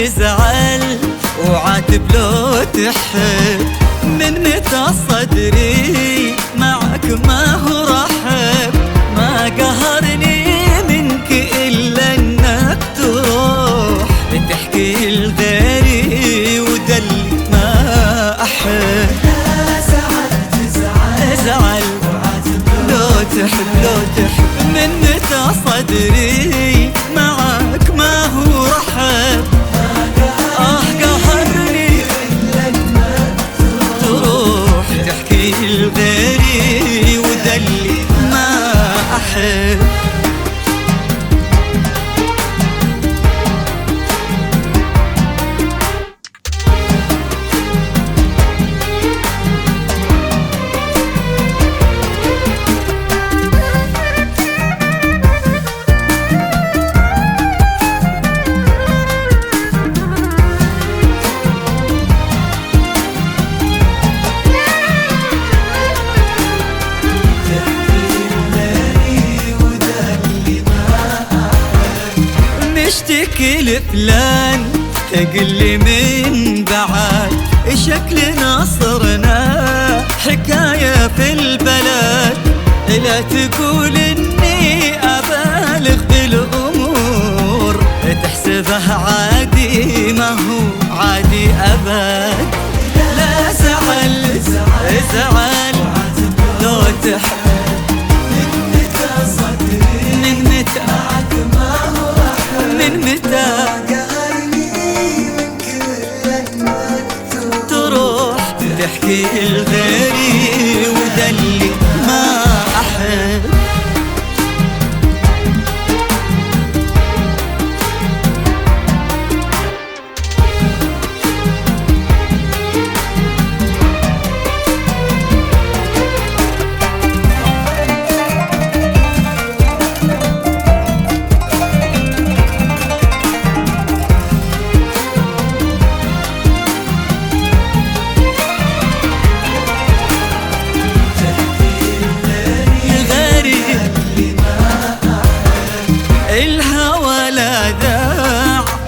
تزعل وعاتب لو تحب. من متى صدري معك ما هو رحب. ما قهرني منك إلا أنك تروح. بتحكي لغيري ودل ما أحب. لا زعل تزعل ازعل وعاتب لو تحب لو تحب. من متى صدري نشتكي لفلان تقلي من بعد شكلنا صرنا حكاية في البلد لا تقول إني أبالغ بالأمور. تحسبه متى تروح تحكي لغيري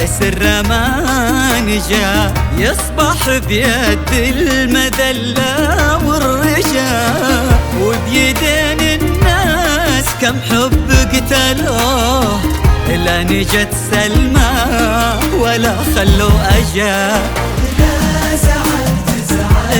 السر ما نجا يصبح بيد المذلة والرجا. وبيدين الناس كم حب قتلوه لا نجت سلمى ولا خلوا أجا. إذا زعلت زعلت